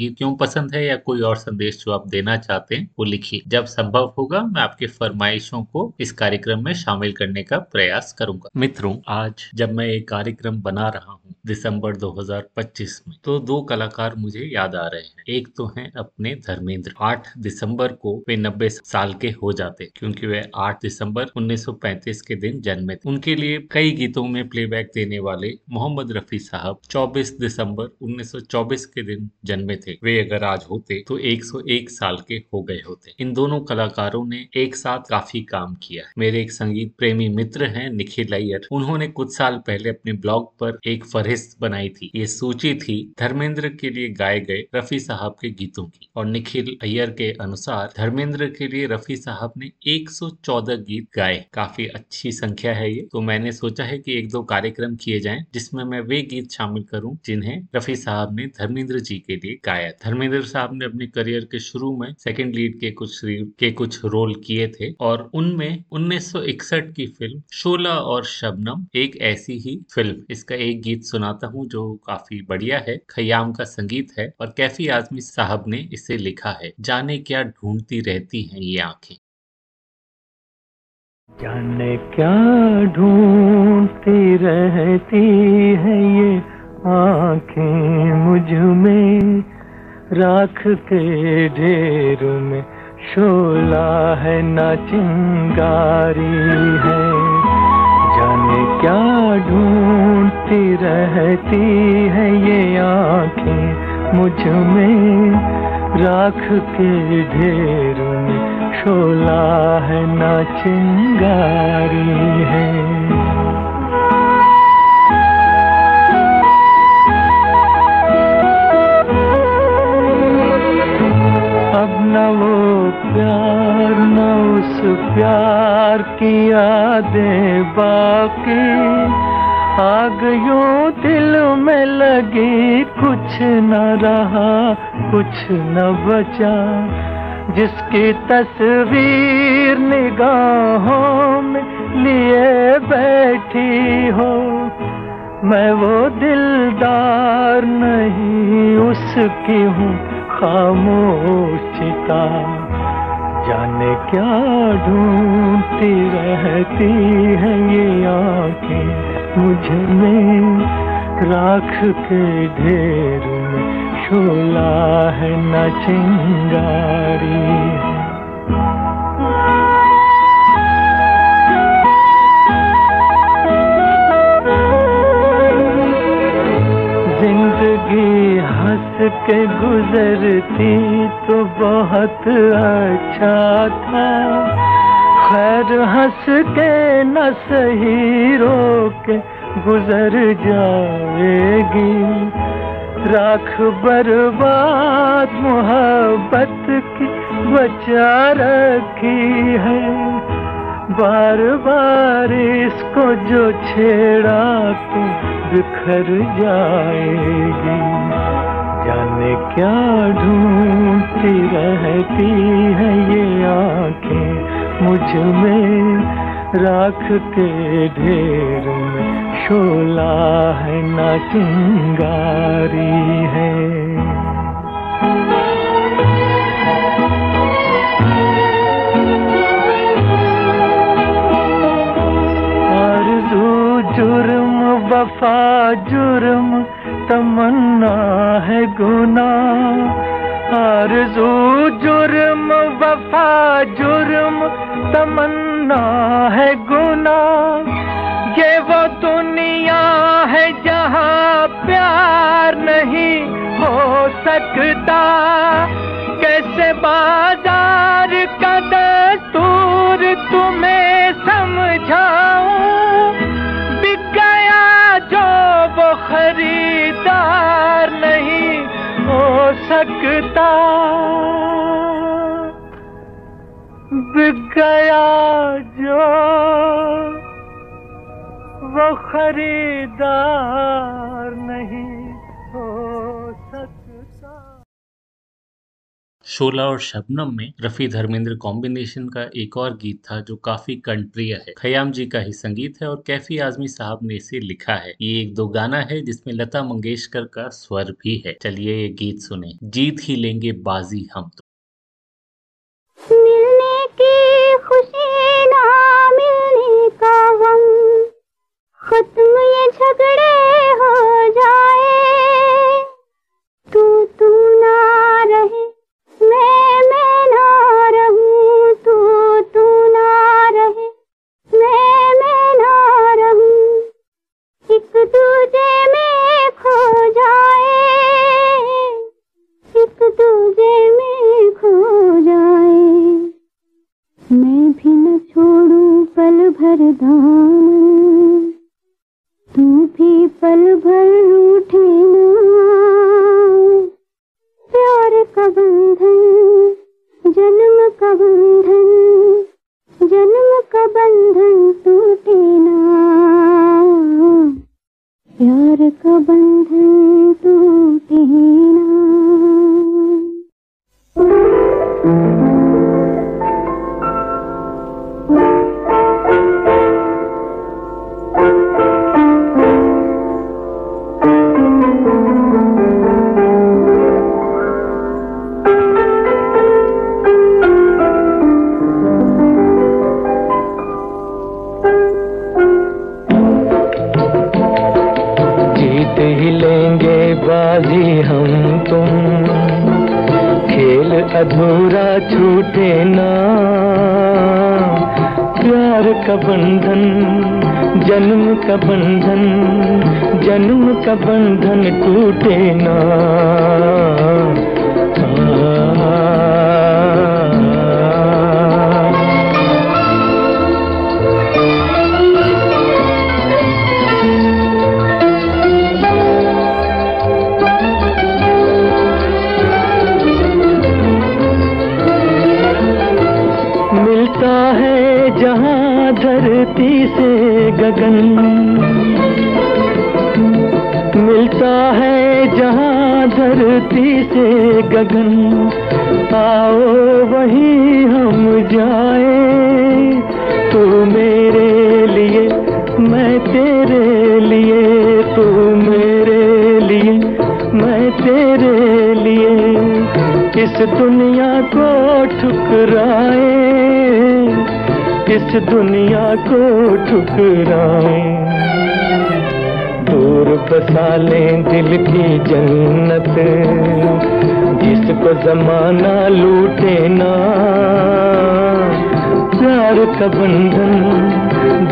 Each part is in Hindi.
गीत क्यों पसंद है या कोई और संदेश जो आप देना चाहते हैं, वो लिखिए। जब संभव होगा, मैं आपके फरमाइशों को इस कार्यक्रम में शामिल करने का प्रयास करूँगा। मित्रों, आज जब मैं एक कार्यक्रम बना रहा हूँ, दिसंबर 2025 में तो दो कलाकार मुझे याद आ रहे हैं। एक तो हैं अपने धर्मेंद्र। 8 दिसंबर को वे 90 साल के हो जाते क्योंकि वे 8 दिसंबर 1935 के दिन जन्मे थे। उनके लिए कई गीतों में प्लेबैक देने वाले मोहम्मद रफी साहब 24 दिसंबर 1924 के दिन जन्मे थे। वे अगर आज होते तो 101 साल के हो गए होते। इन दोनों कलाकारों ने एक साथ काफ़ी काम किया मेरे एक संगीत प्रेमी मित्र हैं निखिल अय्यर उन्होंने कुछ साल पहले अपने ब्लॉग पर एक फहरिस्त बनाई थी। ये सूची थी धर्मेंद्र के लिए गाए गए रफी साहब के गीतों की। और निखिल अय्यर के अनुसार धर्मेंद्र के लिए रफी साहब ने 114 गीत गाए। काफ़ी अच्छी संख्या है ये। तो मैंने सोचा है कि एक दो कार्यक्रम किए जाएँ जिसमें मैं वे गीत शामिल करूँ जिन्हें रफी साहब ने धर्मेंद्र जी के लिए गाया धर्मेंद्र साहब ने अपने करियर के शुरू में सेकेंड लीड के कुछ के कुछ रोल किए थे और उनमें उन्नीस सौ इकसठ की फ़िल्म शोला और शबनम एक ऐसी ही फ़िल्म इसका एक गीत सुनाता हूँ जो काफ़ी बढ़िया है, खयाम का संगीत है और कैफी आजमी साहब ने इसे लिखा है। जाने क्या ढूंढती रहती हैं ये आँखें। जाने क्या ढूंढती रहती है ये आँखें मुझमें? राख के ढेर में शोला है ना चिंगारी है। जाने क्या ढूंढती रहती है ये आँखें मुझमें? राख के ढेर में शोला है ना चिंगारी है। प्यार न उस प्यार की यादें बाकी आ गयो दिल में लगी, कुछ न रहा, कुछ न बचा। जिसकी तस्वीर निगाहों में लिए बैठी हो, मैं वो दिलदार नहीं, उसकी हूँ खामोशिता जाने क्या ढूंढती रहती है ये आँखें मुझमें? राख के ढेर में शोला है न चिंगारी। ज़िंदगी के गुजरती तो बहुत अच्छा था। खैर हंस के न सही रो के गुजर जाएगी। राख बर्बाद मोहब्बत की बचा रखी है। बार बार इसको जो छेड़ा तो बिखर जाएगी। जाने क्या ढूंढती रहती है ये आँखें मुझमें? राख के ढेर में शोला है ना चिंगारी है। जुर्म, वफा, जुर्म तमन्ना है गुना, आरज़ू, जुर्म, वफा, जुर्म, तमन्ना है गुना। ये वो दुनिया है जहाँ प्यार नहीं हो सकता। कैसे बाज़ार का दस्तूर तुम्हें समझाऊं? बिक गया जो वो खरीदार नहीं हो सकता। बिक गया जो वो खरीदार नहीं हो शोला और शबनम में रफी धर्मेंद्र कॉम्बिनेशन का एक और गीत था जो काफ़ी कंट्रिय है। खयाम जी का ही संगीत है और कैफी आजमी साहब ने इसे लिखा है। ये एक दो गाना है जिसमें लता मंगेशकर का स्वर भी है। चलिए ये गीत सुने। जीत ही लेंगे बाजी हम तो। मिलने की खुशी ना मिलने का खत्म ये झगड़े हो जाए इस दुनिया को ठुकराए, दूर बसा लें दिल की जन्नत। जिसको जमाना लूटे ना, प्यार का बंधन,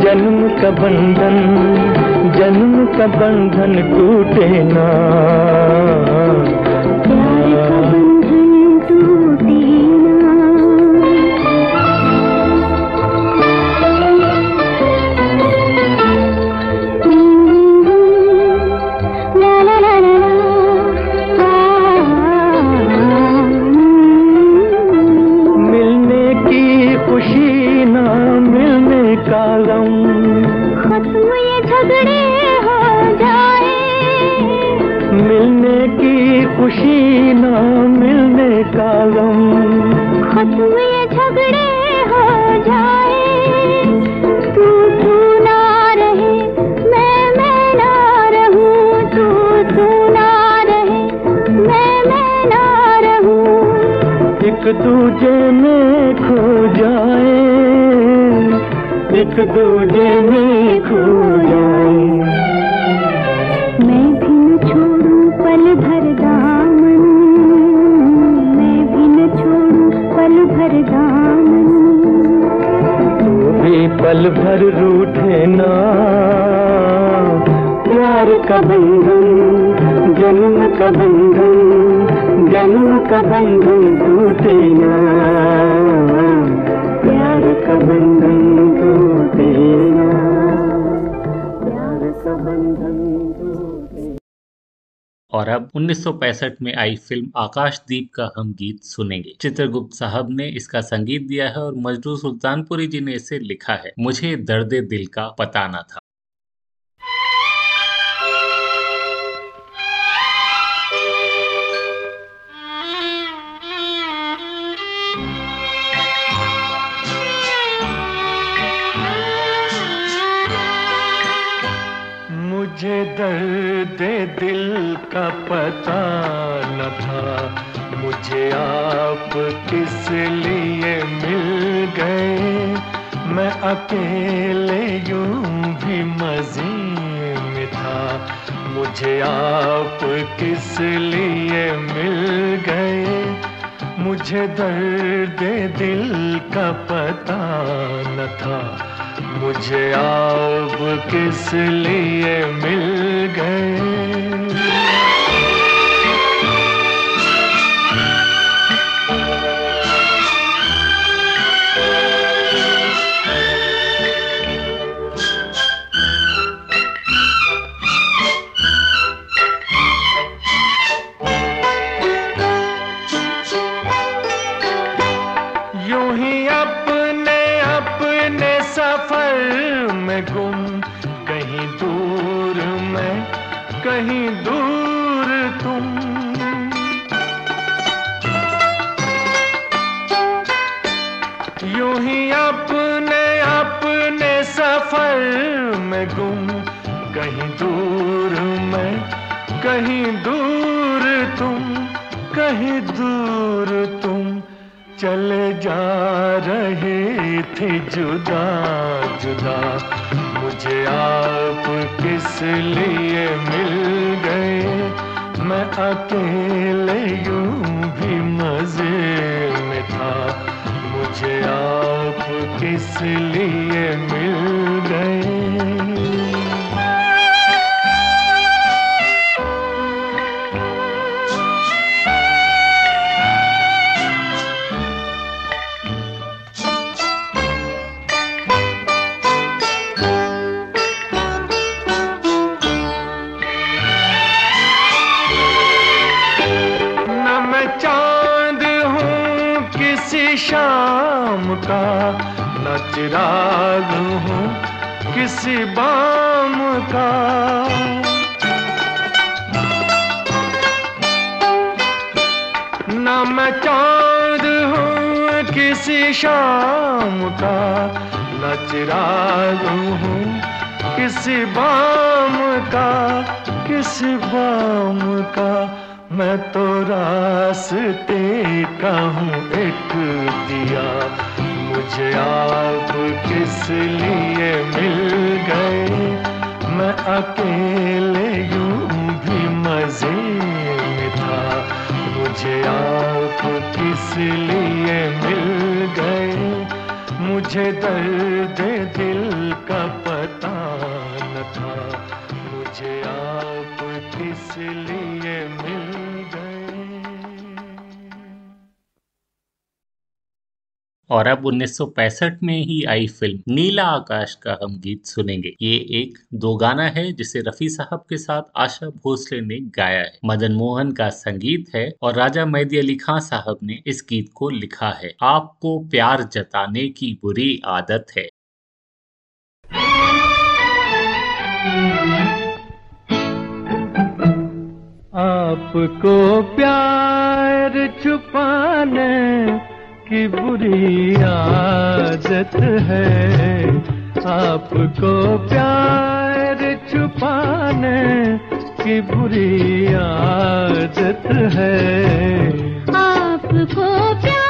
जन्म का बंधन, जन्म का बंधन टूटे ना। जाए। तू ना रहे? मैं मैं ना रहूँ। तू ना रहे? मैं मैं ना रहूँ। एक दूजे में खो जाए। एक दूजे में खो टूटे ना। प्यार का बंधन, जन्म का बंधन, जन्म का बंधन टूटे ना। प्यार का बंधन और अब 1965 में आई फ़िल्म आकाशदीप का हम गीत सुनेंगे। चित्रगुप्त साहब ने इसका संगीत दिया है और मजदूर सुल्तानपुरी जी ने इसे लिखा है। मुझे दर्द दिल का पता न था। का पता न था। मुझे आप किस लिए मिल गए? मैं अकेले यूँ भी मज़े में था। मुझे आप किस लिए मिल गए? मुझे दर्द दिल का पता न था। मुझे आप किस लिए मिल गए? शाम का न चिराग हूँ किसी बाम का। न मैं चाँद हूँ, किसी शाम का न चिराग हूँ, किसी बाम का, किसी बाम का। मैं तो रास्ते का हूँ एक दिया। मुझे आप किस लिए मिल गए? मैं अकेले यूँ भी मज़े में था। मुझे आप किस लिए मिल गए? मुझे दर्द दिल का पता न था। मुझे आप किस लिए मिल और अब 1965 में ही आई फ़िल्म नीला आकाश का हम गीत सुनेंगे। ये एक दो गाना है जिसे रफी साहब के साथ आशा भोसले ने गाया है। मदन मोहन का संगीत है और राजा मेहदी अली खान साहब ने इस गीत को लिखा है। आपको प्यार जताने की बुरी आदत है। आपको प्यार छुपाने की बुरी आदत है। आपको प्यार छुपाने की बुरी आदत है। आपको प्यार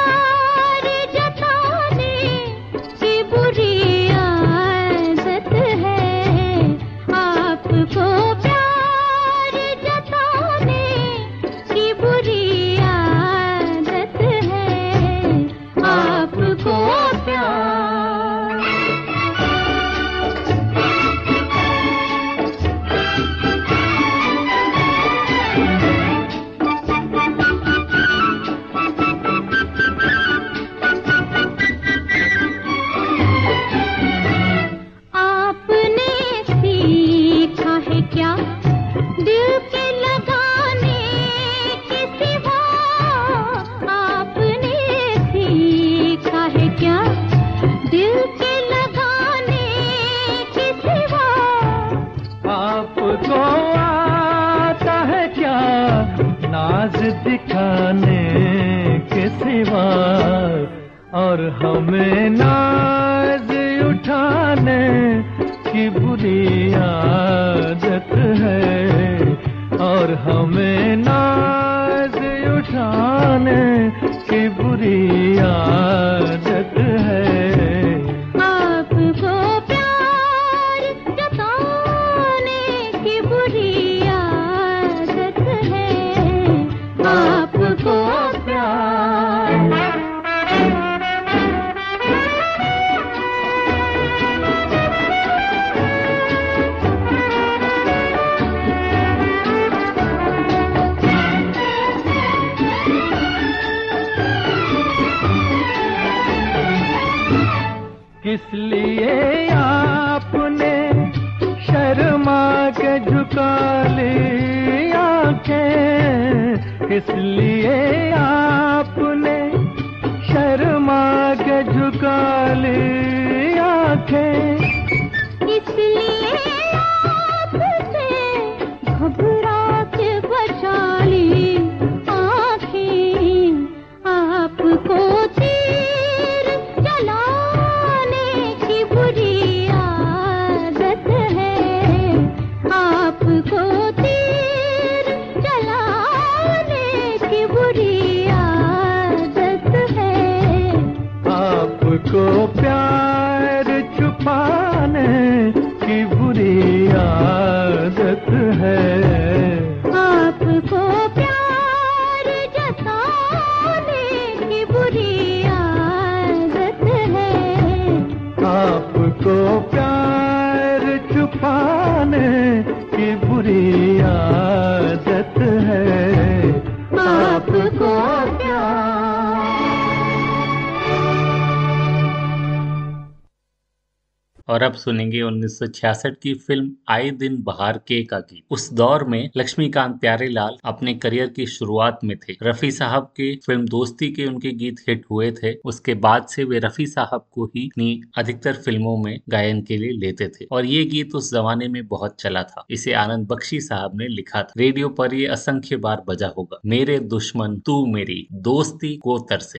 और अब सुनेंगे 1966 की फ़िल्म आए दिन बहार के का गीत। उस दौर में लक्ष्मीकांत प्यारेलाल अपने करियर की शुरुआत में थे। रफी साहब के फ़िल्म दोस्ती के उनके गीत हिट हुए थे। उसके बाद से वे रफी साहब को ही अपनी अधिकतर फ़िल्मों में गायन के लिए लेते थे। और ये गीत उस जमाने में बहुत चला था। इसे आनंद बख्शी साहब ने लिखा था। रेडियो पर ये असंख्य बार बजा होगा। मेरे दुश्मन, तू मेरी दोस्ती को तरसे।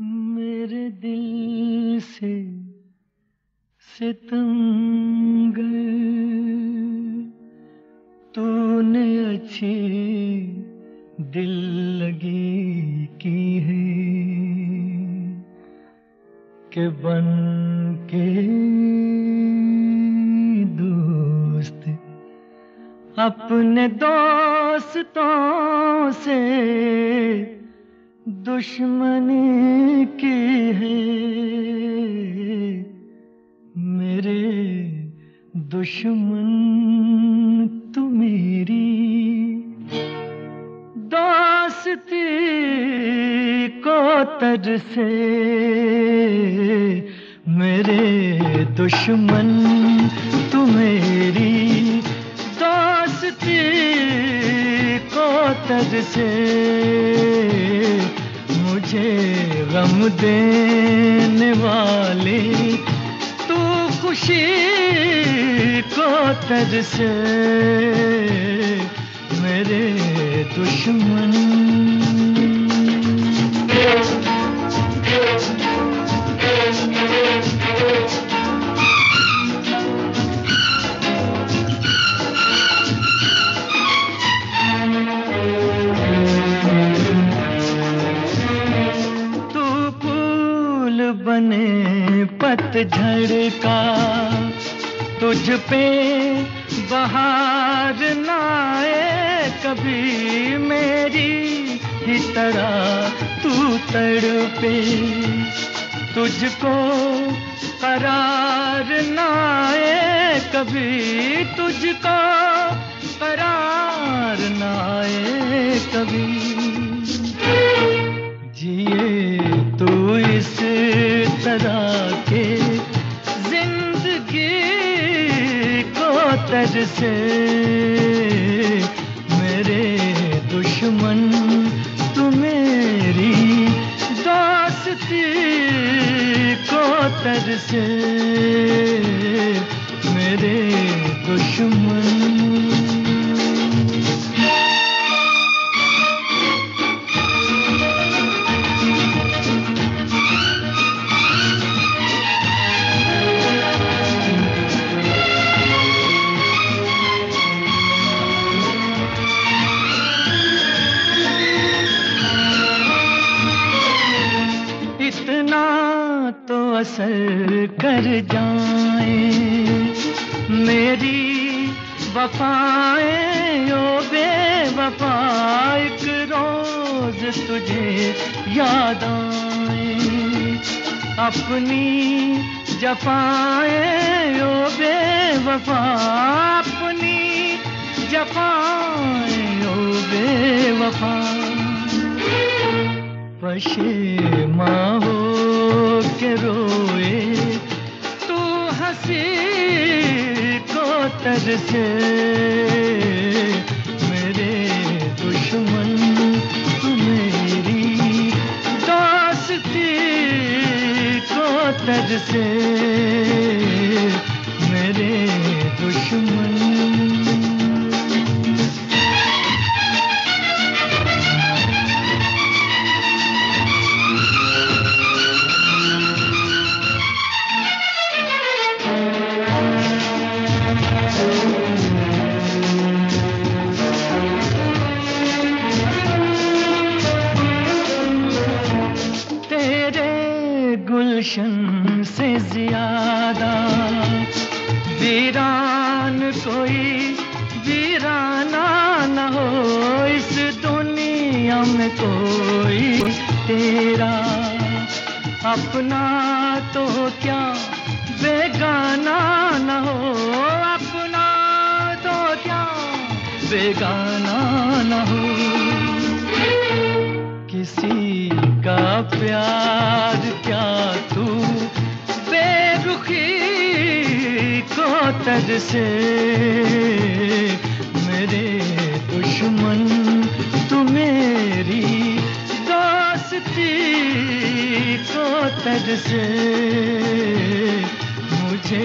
मेरे दिल से सितमगर तूने अच्छी दिल लगी की है के बन के दोस्त। अपने दोस्तों से दुश्मनी की है। मेरे दुश्मन, तू मेरी। दोस्ती को तर से मेरे दुश्मन, तू मेरी। दोस्ती को तर से मुझे गम देने वाली खुशी को तर हँसी को तरसे मेरे दुश्मन मेरी दोस्ती को तरसे मेरे दुश्मन। अपना तो क्या बेगाना न हो? अपना तो क्या बेगाना न हो? किसी का प्यार क्या तू बेरुखी को तज से मेरे दुश्मन को से मुझे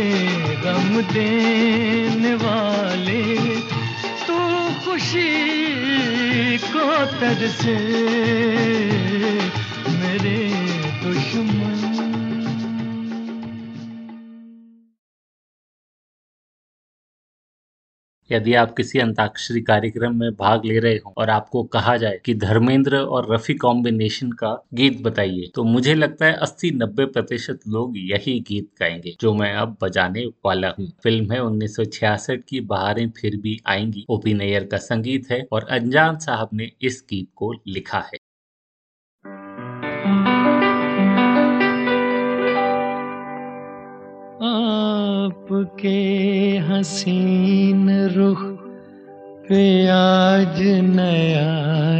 गम देने वाले तू खुशी को तर से मेरे दुश्मन यदि आप किसी अंताक्षरी कार्यक्रम में भाग ले रहे हो और आपको कहा जाए कि धर्मेंद्र और रफी कॉम्बिनेशन का गीत बताइए तो मुझे लगता है 80-90 प्रतिशत लोग यही गीत गाएँगे, जो मैं अब बजाने वाला हूँ। फ़िल्म है 1966 की, बहारें फिर भी आएँगी। ओपी नैयर का संगीत है और अंजान साहब ने इस गीत को लिखा है। आपके रुख पे आज नया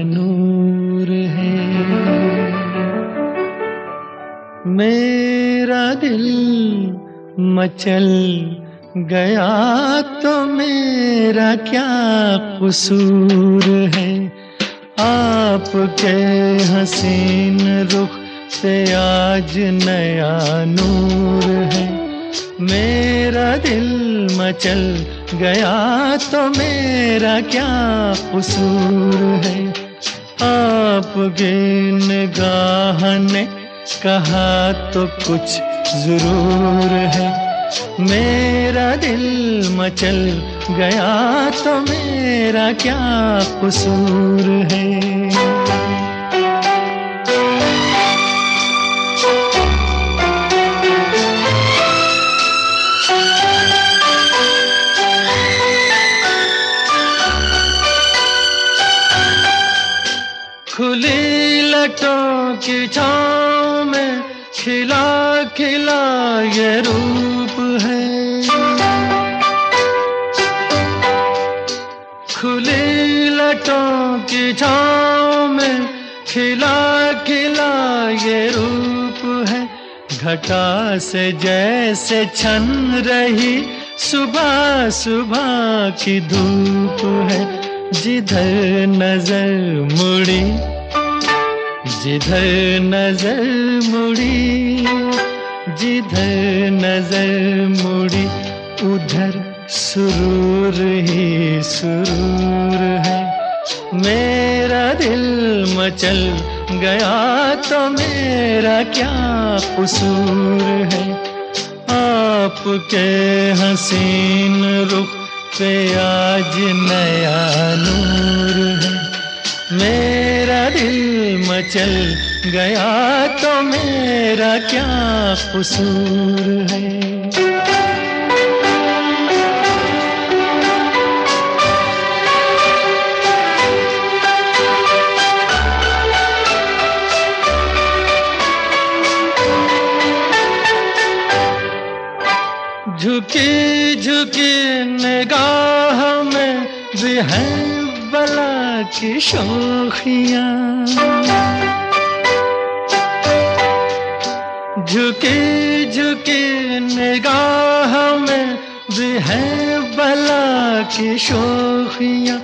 नूर है। मेरा दिल मचल गया तो मेरा क्या कसूर है? आपके हसीन रुख पे आज नया नूर है। मेरा दिल मचल गया तो मेरा क्या कसूर है? आपकी निगाह ने कहा तो कुछ ज़रूर है। मेरा दिल मचल गया तो मेरा क्या कसूर है? लटों की छाँव में खिला खिला ये रूप है। खुली लटों की छाँव में खिला खिला ये रूप है। घटा से जैसे छन रही सुबह सुबह की धूप है। जिधर नज़र मुड़ी जिधर नज़र मुड़ी, जिधर नज़र मुड़ी, उधर सुरूर ही सुरूर है। मेरा दिल मचल गया तो मेरा क्या कसूर है? आपके हसीन रुख पे आज नया नूर है। मेरा दिल मचल गया तो मेरा क्या कसूर है? झुकी झुकी निगाह में भी है बला की शोखियाँ। झुकी झुकी निगाह में भी है बला की शोखियाँ।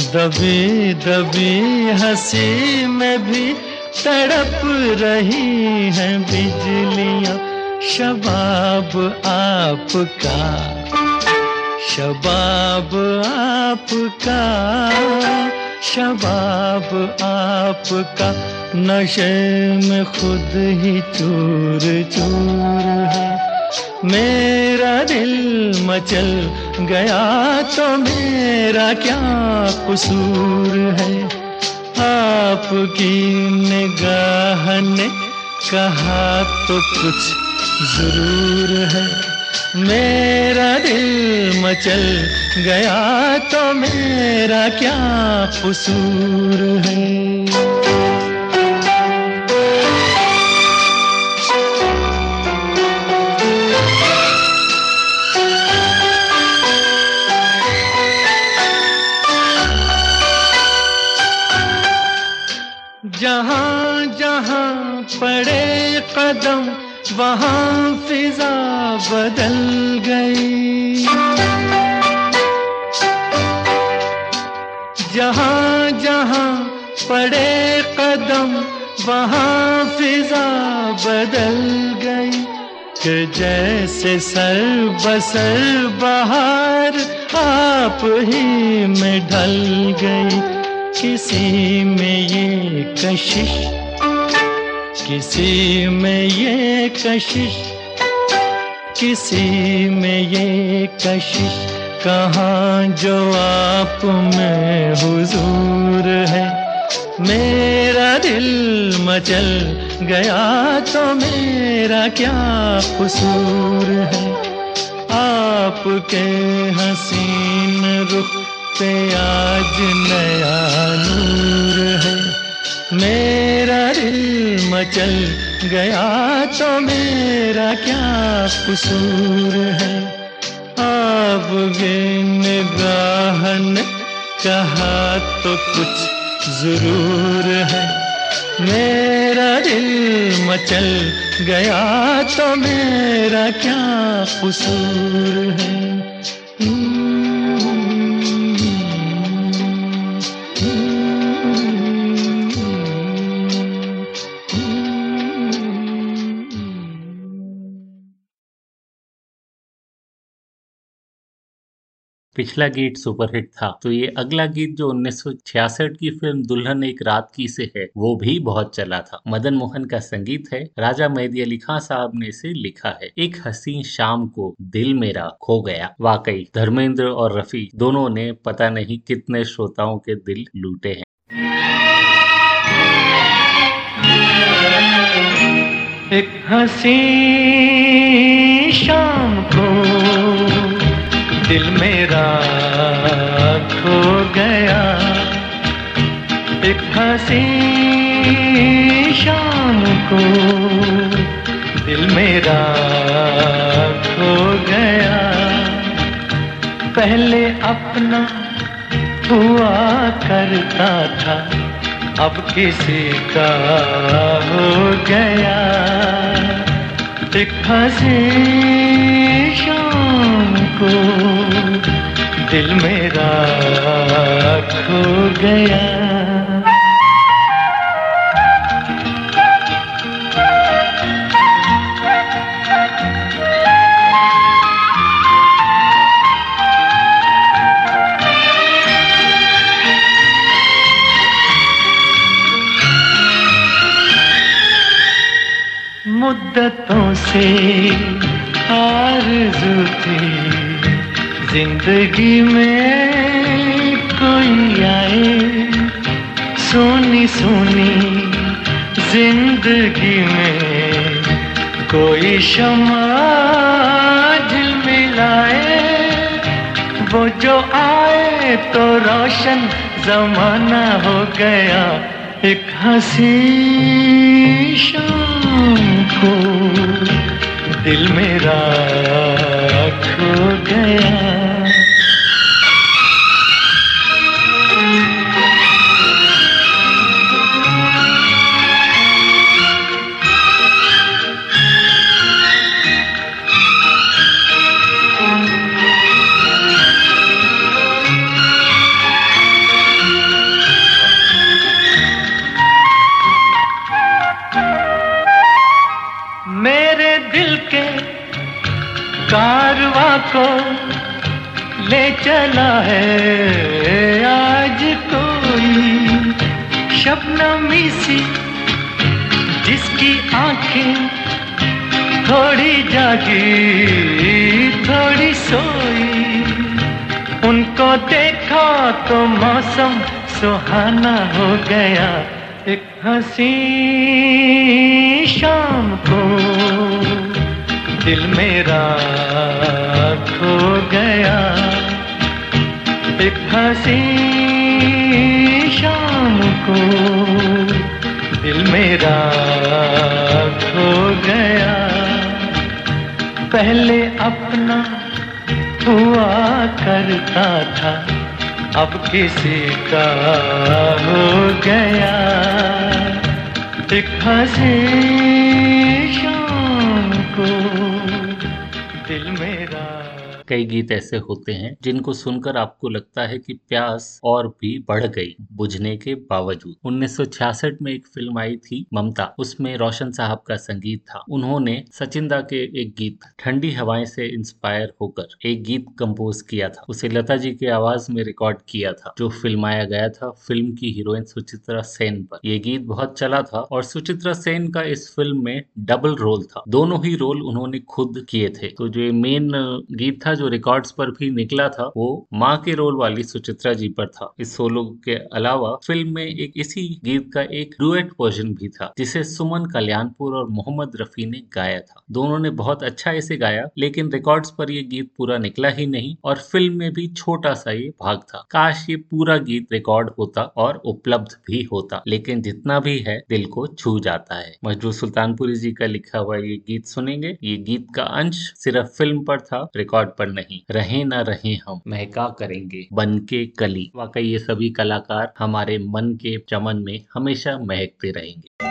दबी दबी हँसी में भी तड़प रही हैं बिजलियाँ। शबाब आपका शबाब आपका। शबाब आपका नशे में खुद ही चूर चूर है। मेरा दिल मचल गया तो मेरा क्या कसूर है? आपकी निगाह ने कहा तो कुछ ज़रूर है। मेरा दिल मचल गया तो मेरा क्या कसूर है? जहाँ जहाँ पड़े कदम वहाँ फिजा बदल गई। जहाँ जहाँ पड़े कदम, वहाँ फिजा बदल गई। कि जैसे सर बसर बहार आप ही में ढल गई। किसी में ये कशिश किसी में ये कशिश, किसी में ये कशिश। कहाँ जो आप में हुजूर है। मेरा दिल मचल गया तो मेरा क्या कसूर है। आपके हसीन रुख पे आज नया नूर है। मेरा दिल मचल गया तो मेरा क्या कसूर है? आप निगाह ने कहा तो कुछ ज़रूर है। मेरा दिल मचल गया तो मेरा क्या कसूर है? पिछला गीत सुपरहिट था। तो ये अगला गीत जो 1966 की फ़िल्म दुल्हन एक रात की से है, वो भी बहुत चला था। मदन मोहन का संगीत है, राजा मेहदी अली खान साहब ने इसे लिखा है। एक हसीन शाम को दिल मेरा खो गया। वाकई, धर्मेंद्र और रफी दोनों ने पता नहीं कितने श्रोताओं के दिल लूटे हैं। एक हसी शाम को दिल मेरा खो गया। एक हसी शाम को दिल मेरा खो गया। पहले अपना हुआ करता था, अब किसी का हो गया। एक हसी शाम को दिल मेरा खो गया। मुद्दतों से आरज़ू थी। ज़िंदगी में कोई आए सोनी सोनी ज़िंदगी में कोई शमा मिलाए। वो जो आए तो रोशन जमाना हो गया, एक हँसी शाम को। दिल मेरा खो गया। है। आज कोई शबनमी सी जिसकी आँखें थोड़ी जागी, थोड़ी सोई। उनको देखा तो मौसम सुहाना हो गया। एक हँसी शाम को दिल मेरा खो गया। एक हँसी शाम को दिल मेरा खो गया। पहले अपना हुआ करता था, अब किसी का हो गया। एक हँसी शाम को कई गीत ऐसे होते हैं जिनको सुनकर आपको लगता है कि प्यास और भी बढ़ गई, बुझने के बावजूद। 1966 में एक फ़िल्म आई थी, ममता। उसमें रोशन साहब का संगीत था। उन्होंने सचिंदा के एक गीत, ठंडी हवाएँ से इंस्पायर होकर, एक गीत कंपोज किया था। उसे लता जी की आवाज़ में रिकॉर्ड किया था, जो फिल्माया गया था फ़िल्म की हीरोइन सुचित्रा सेन पर। यह गीत बहुत चला था और सुचित्रा सेन का इस फ़िल्म में डबल रोल था। दोनों ही रोल उन्होंने खुद किए थे। तो जो मेन गीत था जो रिकॉर्ड्स पर भी निकला था, वो माँ के रोल वाली सुचित्रा जी पर था। इस सोलो के अलावा फ़िल्म में एक इसी गीत का एक डुएट वर्जन भी था, जिसे सुमन कल्याणपुर और मोहम्मद रफी ने गाया था। दोनों ने बहुत अच्छा इसे गाया, लेकिन रिकॉर्ड्स पर ये गीत पूरा निकला ही नहीं और फ़िल्म में भी छोटा सा ये भाग था। काश ये पूरा गीत रिकॉर्ड होता और उपलब्ध भी होता, लेकिन जितना भी है, दिल को छू जाता है। मजरू सुल्तानपुरी जी का लिखा हुआ ये गीत सुनेंगे। ये गीत का अंश सिर्फ़ फ़िल्म पर था रिकॉर्ड पर नहीं। रहे न रहे हम, महका करेंगे बन के कली। वाकई ये सभी कलाकार हमारे मन के चमन में हमेशा महकते रहेंगे।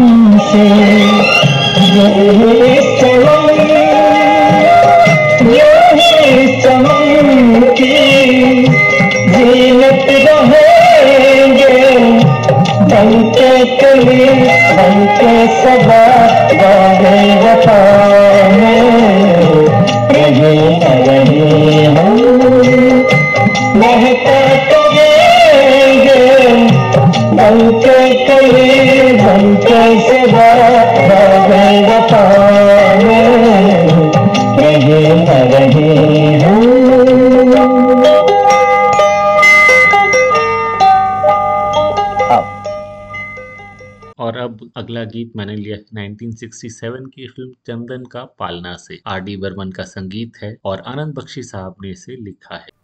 से गीत मैंने लिया 1967 की फ़िल्म चंदन का पालना से। आर डी बर्मन का संगीत है और आनंद बख्शी साहब ने इसे लिखा है।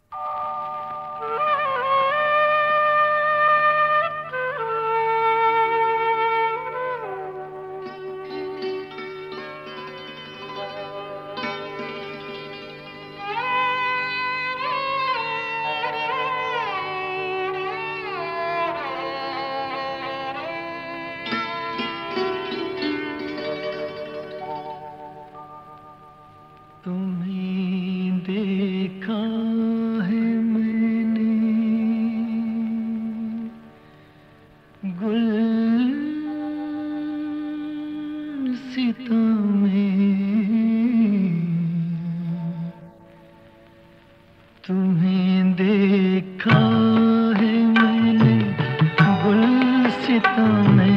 on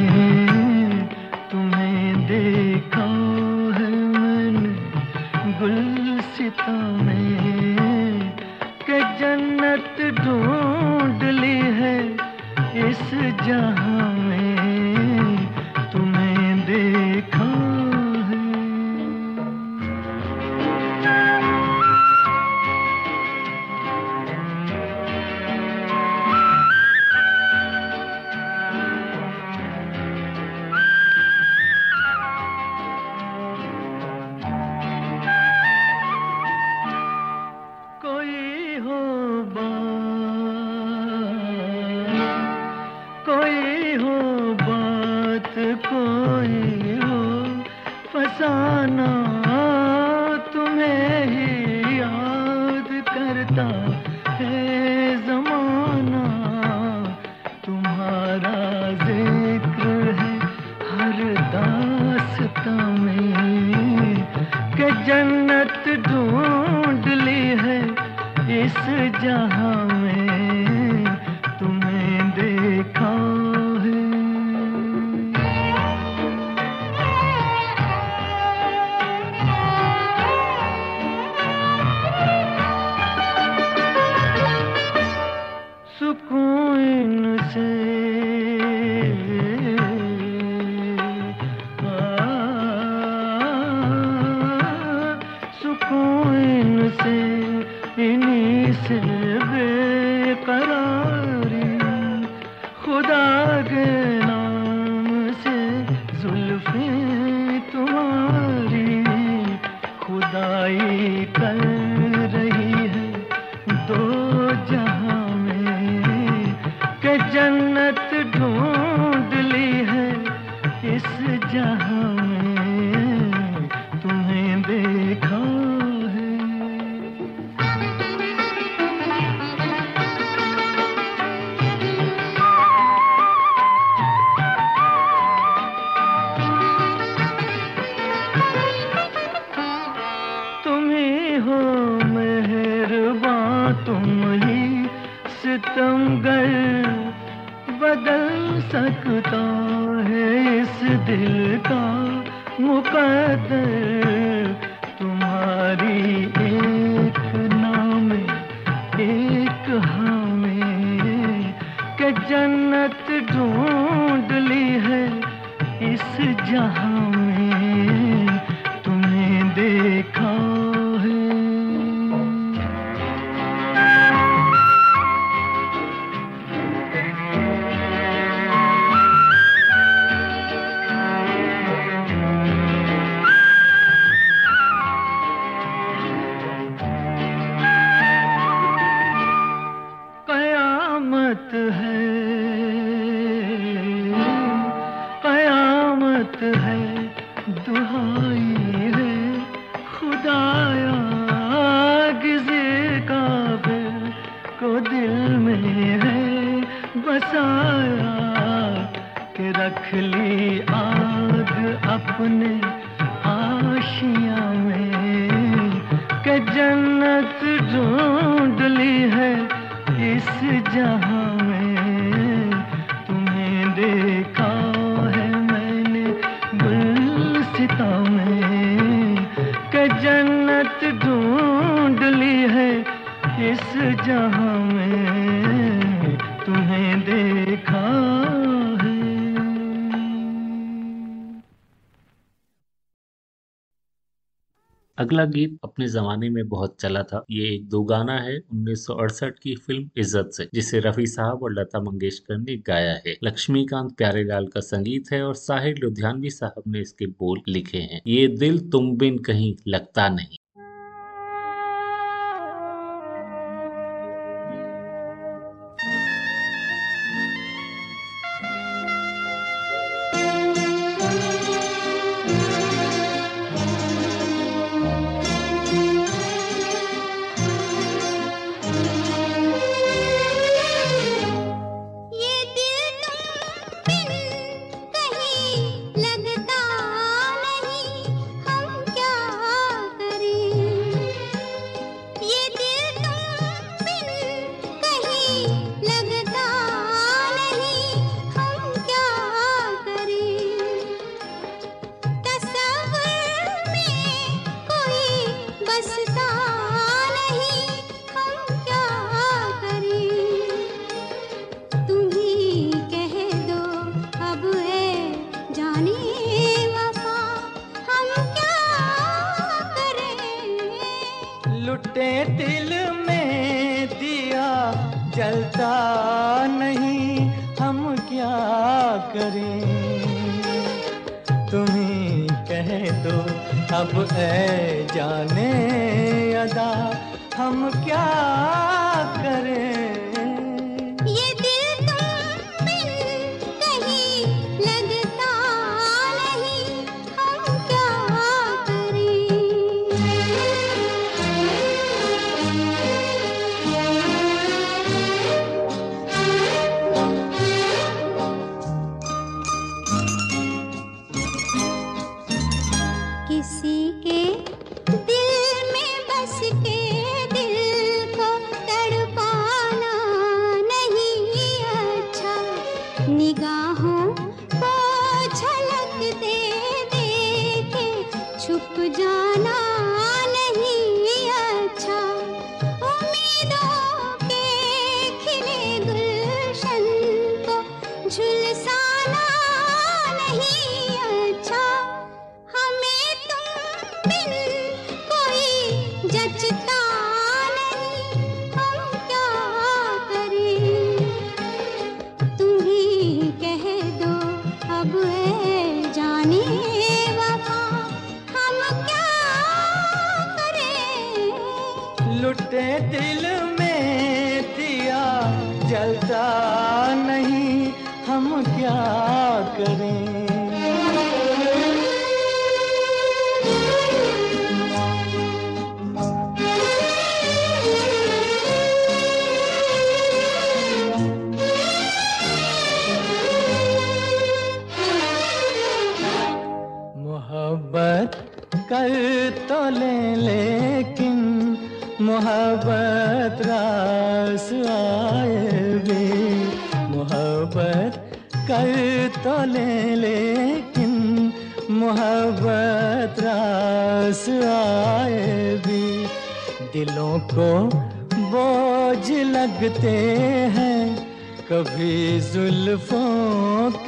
अगला गीत अपने जमाने में बहुत चला था। ये एक दो गाना है 1968 की फ़िल्म इज़्ज़त से, जिसे रफी साहब और लता मंगेशकर ने गाया है। लक्ष्मीकांत प्यारेलाल का संगीत है और साहिर लुधियानवी साहब ने इसके बोल लिखे हैं। ये दिल तुम बिन कहीं लगता नहीं।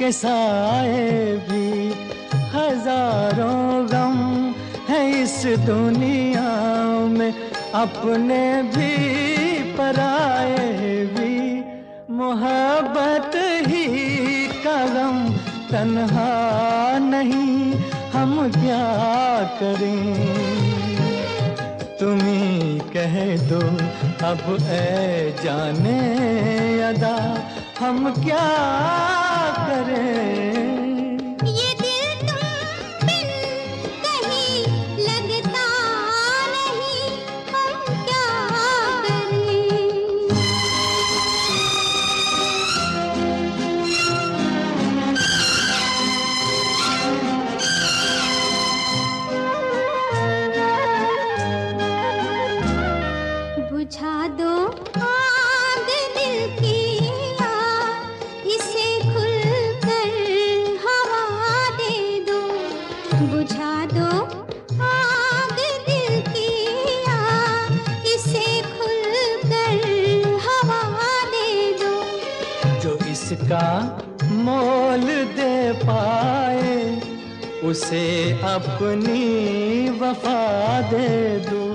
के साए भी हज़ारों गम है इस दुनिया में। अपने भी पराए भी मोहब्बत ही का गम। तन्हा नहीं हम क्या करें? तुम्ही कह दो, अब ए जाने अदा, हम क्या करे से अपनी वफा दे दूँ।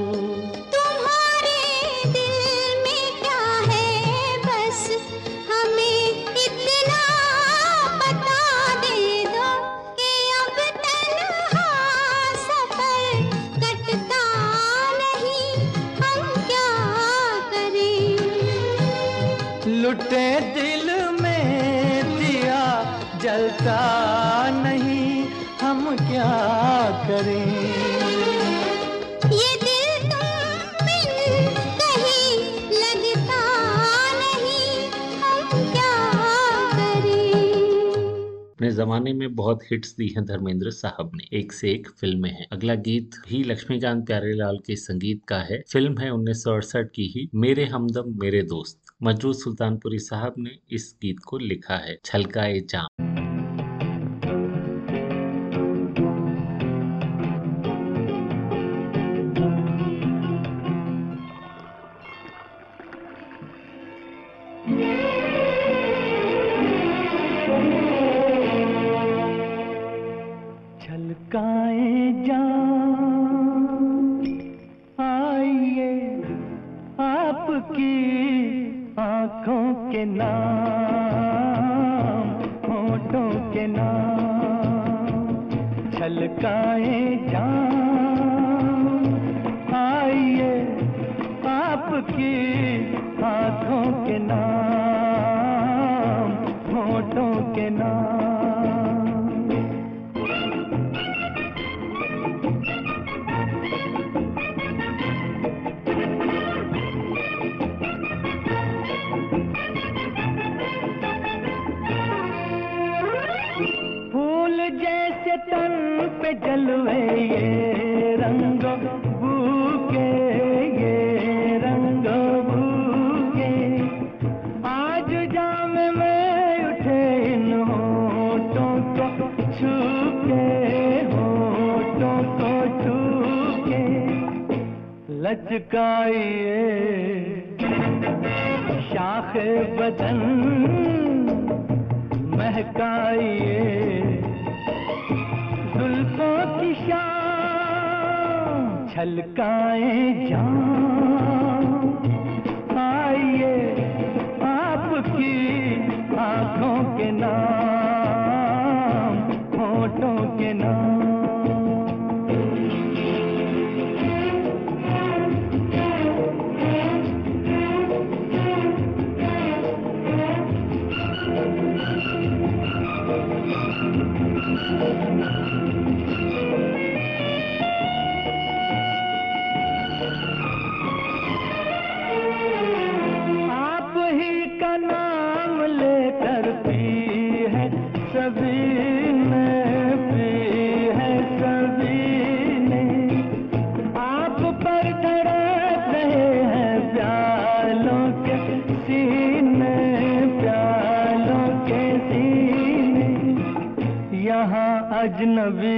ज़माने में बहुत हिट्स दी हैं धर्मेंद्र साहब ने। एक से एक फ़िल्में हैं। अगला गीत भी लक्ष्मीकांत प्यारेलाल के संगीत का है। फ़िल्म है उन्नीस सौ अड़सठ की ही, मेरे हमदम, मेरे दोस्त। मजरूद सुल्तानपुरी साहब ने इस गीत को लिखा है। छलका ए चाँद। आइए आपकी आँखों के नाम होठों के नाम छलकाएँ के जलवे ये रंगो बूके ये रंगो बूके आज जाम में उठे इन होठों को छू के होठों को छू के लचकाइए शाख बदन, महकाइए छलकाए जान आइए आपकी आँखों के नाम होठों के नाम। आप अजनबी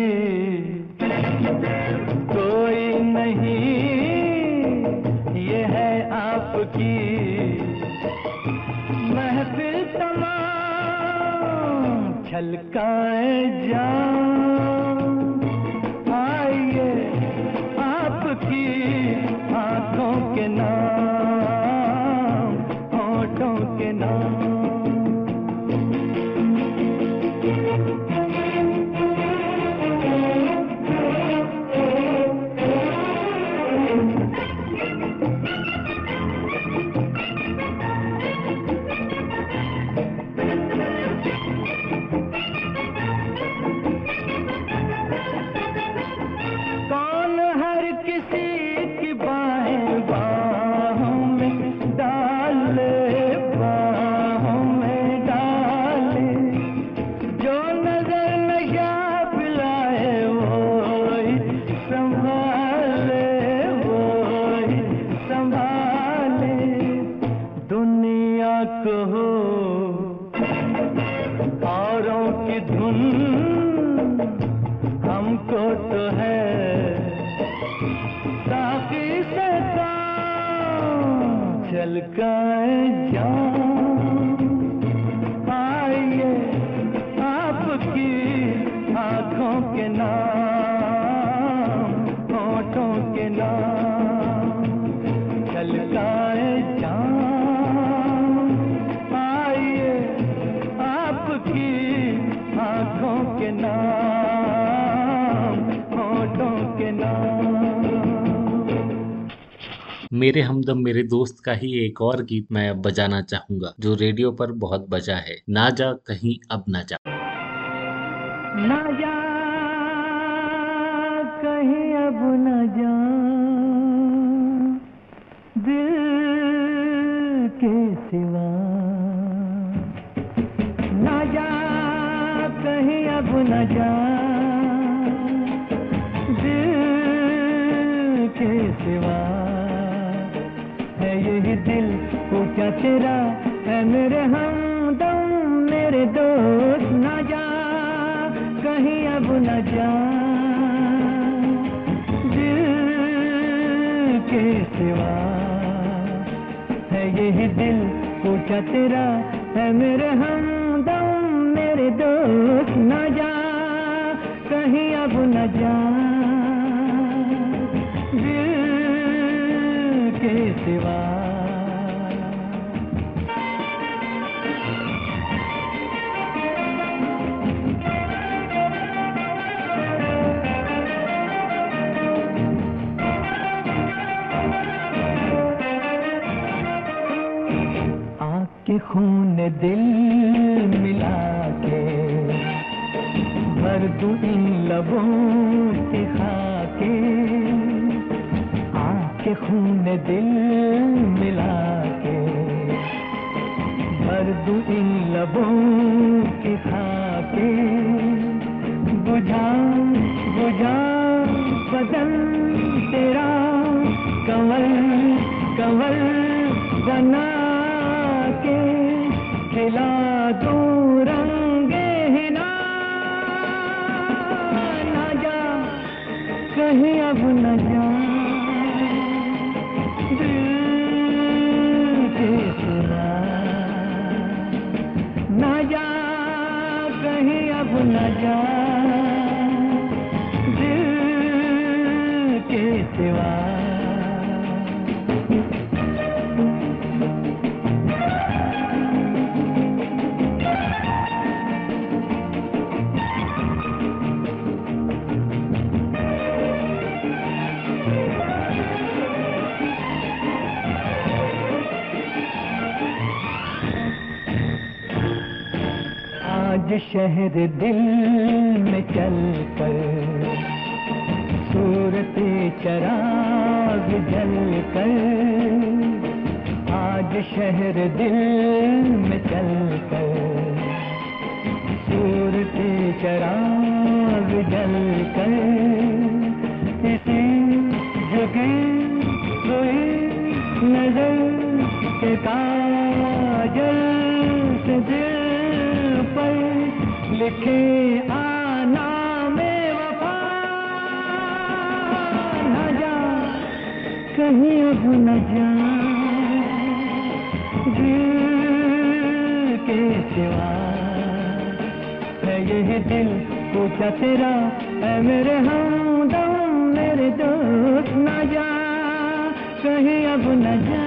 मेरे हमदम मेरे दोस्त का ही एक और गीत मैं अब बजाना चाहूँगा, जो रेडियो पर बहुत बजा है। ना जा कहीं, अब ना जा। न जा कहीं, अब न जा। दिल के सिवा। न जा कहीं, अब न जा। तेरा है मेरे हमदम मेरे दोस्त न जा, कहीं अब न जा। के सिवा है यही दिल, पूछा तेरा है मेरे हम दम मेरे दोस्त न जा, कहीं अब न जा। दिल के सिवा आके खून दिल मिला के, भर दू इन लबों के खाके। आके खून दिल मिला के, भर दू इन लबों नहीं शहर दिल में चल कर सूरत चराग जल कर आज शहर दिल में चल कर सूरत चराग जल कर इसी जगह कोई नज़र के काजल से दिल लिखे आना में वफा न जा कहीं अब न जा के सिवा है दिल, पूछा तेरा, है मेरे मेरे दोस्त न जा कहीं अब न जा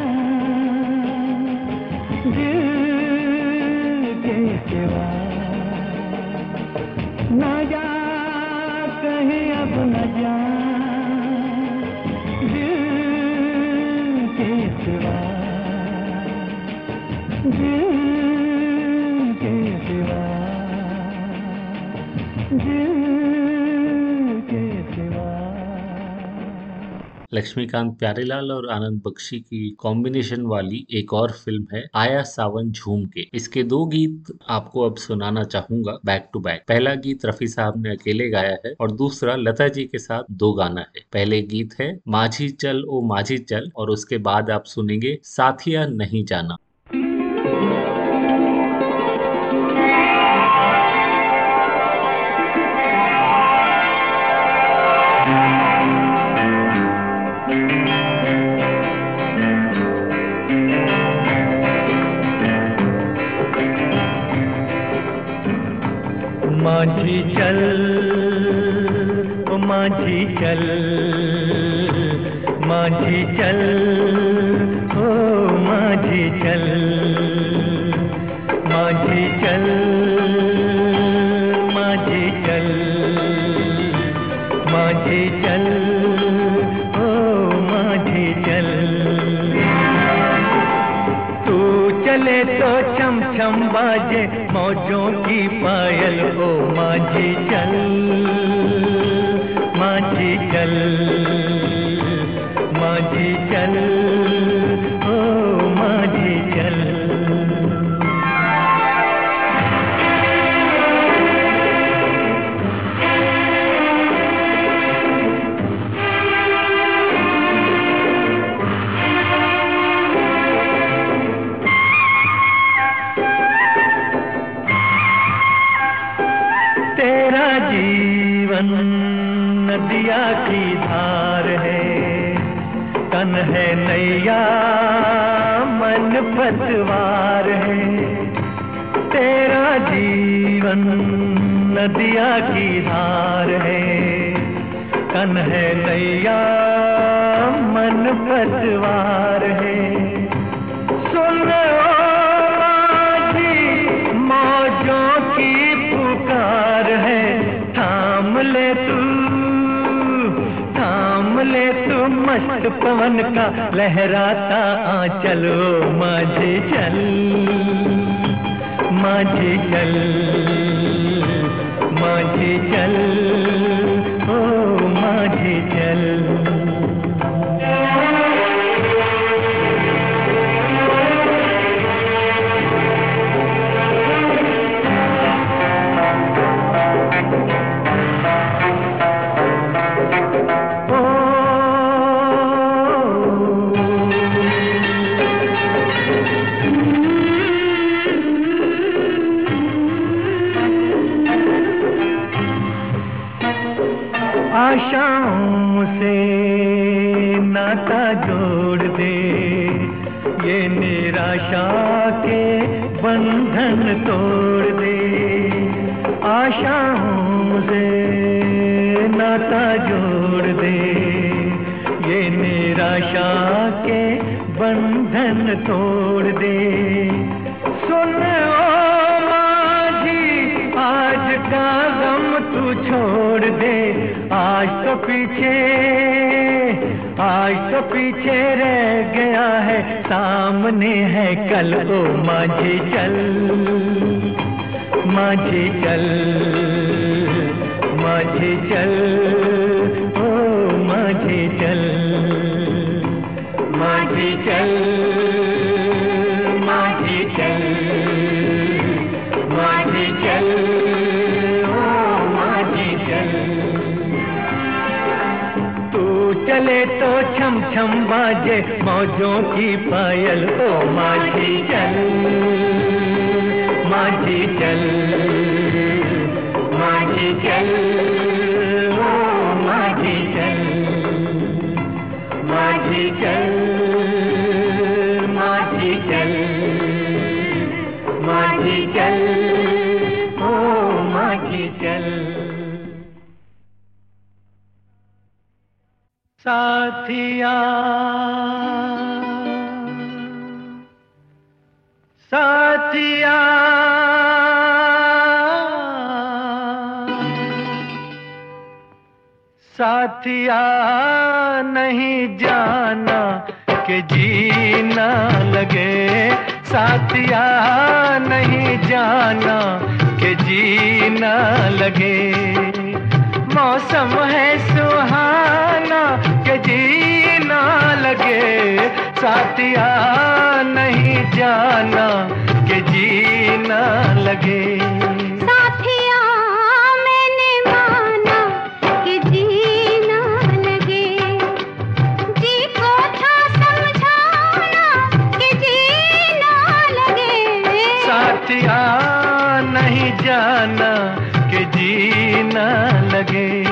दिल के सिवा न जा कहीं अब न जा दिल के सिवा। दिल लक्ष्मीकांत प्यारेलाल और आनंद बख्शी की कॉम्बिनेशन वाली एक और फ़िल्म है, आया सावन झूम के। इसके दो गीत आपको अब सुनाना चाहूँगा बैक टू बैक पहला गीत रफी साहब ने अकेले गाया है और दूसरा लता जी के साथ दो गाना है। पहले गीत है, माझी चल ओ माझी चल और उसके बाद आप सुनेंगे, साथिया नहीं जाना। चल ओ माझी चल माझी चल। मौजों की पायल हो माझी चल माझी चल माझी चल। तन है नैया? मन पतवार है। सुन माझी मौजों की पुकार है। थाम ले तू, थाम ले तू, मस्त पवन का लहराता आ चलो माझी चल माझी चल माझी चल। से नाता जोड़ दे। ये निराशा के बंधन तोड़ दे। सुन ओ माझी, आज का गम तू छोड़ दे। आज तो पीछे, आज तो पीछे रह गया है, सामने है कल ओ माझी चल माझी चल। माझी चल, ओ माझी चल। माझी चल चल। चल, ओ माझी चल। तू चले तो छम छम बाजे, मौजों की पायल, ओ माझी चल माझी चल। चल, ओ माझी चल माझी चल माझी चल माझी चल, ओ माझी चल। साथिया साथिया। साथिया, नहीं जाना के जीना लगे। साथिया, नहीं जाना के जीना लगे। मौसम है सुहाना के जीना लगे। साथिया, नहीं जाना के जीना लगे। जाना के जीना लगे।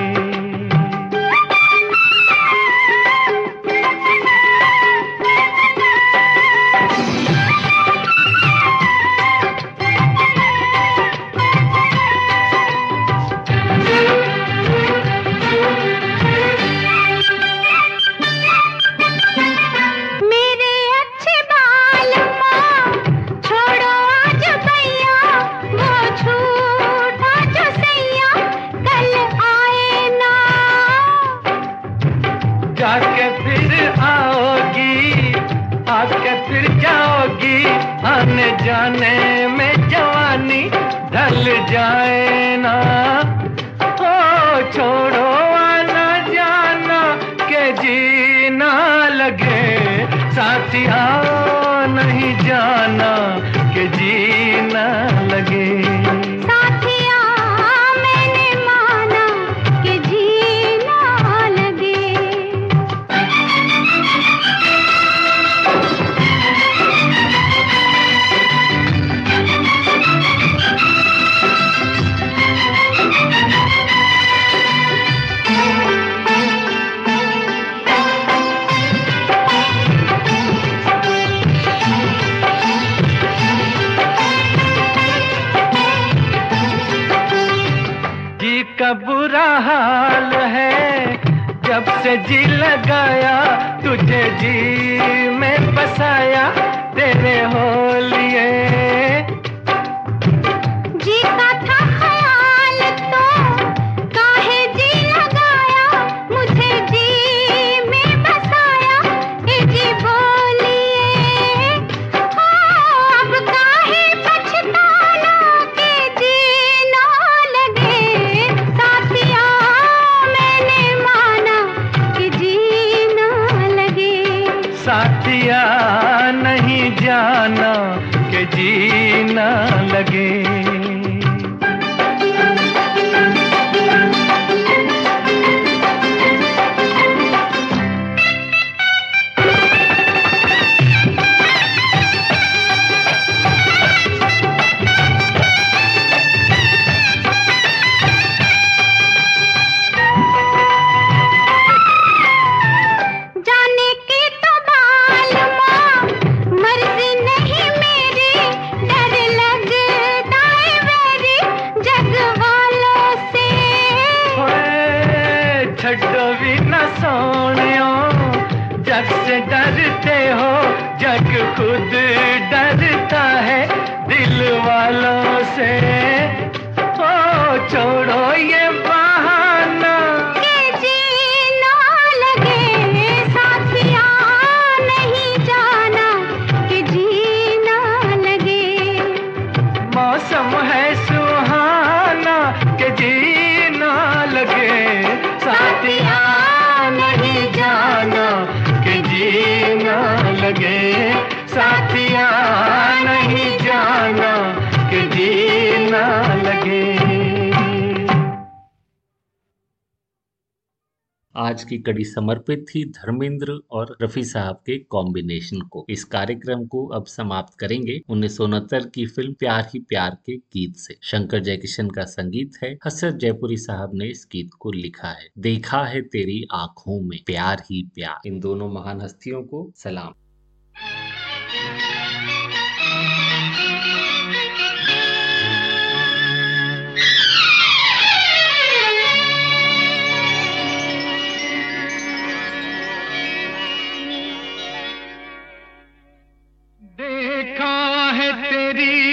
की कड़ी समर्पित थी धर्मेंद्र और रफी साहब के कॉम्बिनेशन को। इस कार्यक्रम को अब समाप्त करेंगे उन्नीस की फ़िल्म प्यार ही प्यार के गीत से। शंकर जयकिशन का संगीत है हसर जयपुरी साहब ने इस गीत को लिखा है। देखा है तेरी आँखों में प्यार ही प्यार। इन दोनों महान हस्तियों को सलाम। தெரிய